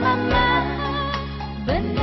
Mama. Benar